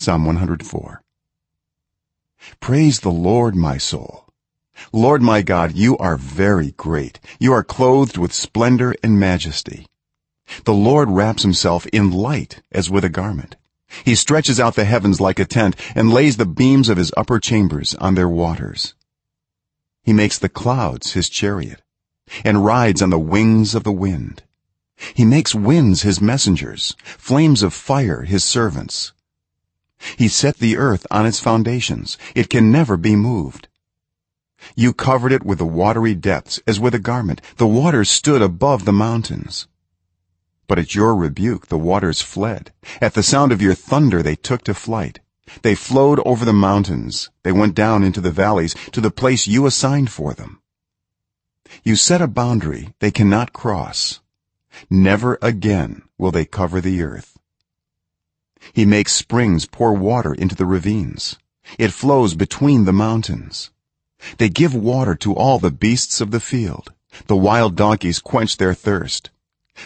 psalm 104 praise the lord my soul. Lord my god you are very great. You are clothed with splendor and majesty. The lord wraps himself in light as with a garment. He stretches out the heavens like a tent and lays the beams of his upper chambers on their waters. He makes the clouds his chariot and rides on the wings of the wind. He makes winds his messengers flames of fire his servants he set the earth on its foundations. It can never be moved. You covered it with the watery depths as with a garment. The waters stood above the mountains. But at your rebuke the waters fled. At the sound of your thunder they took to flight. They flowed over the mountains. They went down into the valleys to the place you assigned for them. You set a boundary they cannot cross. Never again will they cover the earth he makes springs pour water into the ravines. It flows between the mountains. They give water to all the beasts of the field. The wild donkeys quench their thirst.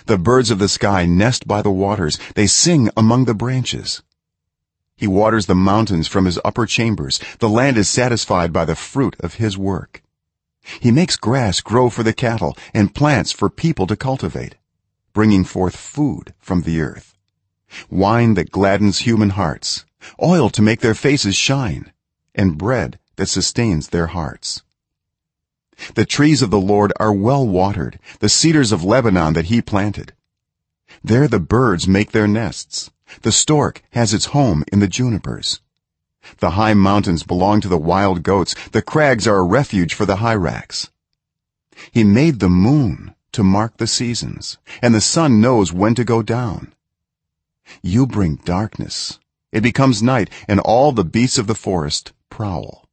The birds of the sky nest by the waters. They sing among the branches. He waters the mountains from his upper chambers. The land is satisfied by the fruit of his work. He makes grass grow for the cattle and plants for people to cultivate bringing forth food from the earth wine that gladdens human hearts. Oil to make their faces shine. And bread that sustains their hearts. The trees of the lord are well watered. The cedars of lebanon that he planted. There the birds make their nests. The stork has its home in the junipers. The high mountains belong to the wild goats. The crags are a refuge for the hyrax he made the moon to mark the seasons and the sun knows when to go down you bring darkness. It becomes night and all the beasts of the forest prowl.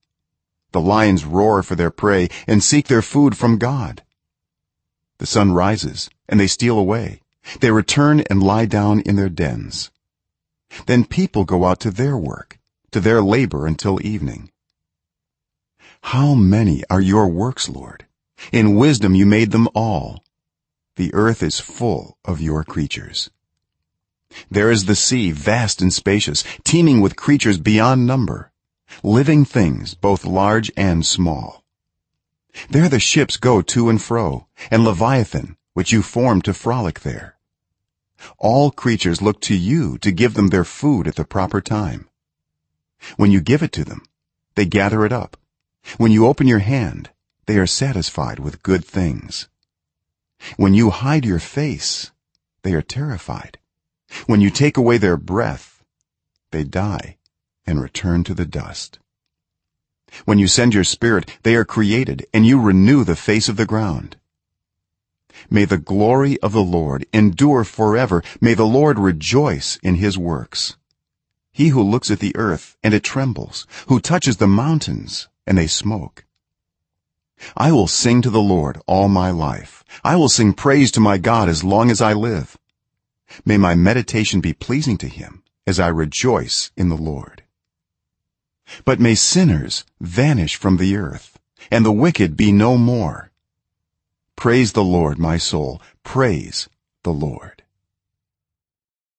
The lions roar for their prey and seek their food from god. The sun rises and they steal away. They return and lie down in their dens. Then people go out to their work to their labor until evening. How many are your works lord? In wisdom you made them all. The earth is full of your creatures there is the sea vast and spacious teeming with creatures beyond number living things both large and small. There the ships go to and fro and leviathan which you formed to frolic there. All creatures look to you to give them their food at the proper time. When you give it to them they gather it up. When you open your hand they are satisfied with good things. When you hide your face they are terrified when you take away their breath they die and return to the dust. When you send your spirit they are created and you renew the face of the ground. May the glory of the lord endure forever. May the lord rejoice in his works. He who looks at the earth and it trembles who touches the mountains and they smoke. I will sing to the lord all my life. I will sing praise to my god as long as i live may my meditation be pleasing to him as i rejoice in the lord. But may sinners vanish from the earth and the wicked be no more. Praise the lord my soul. Praise the lord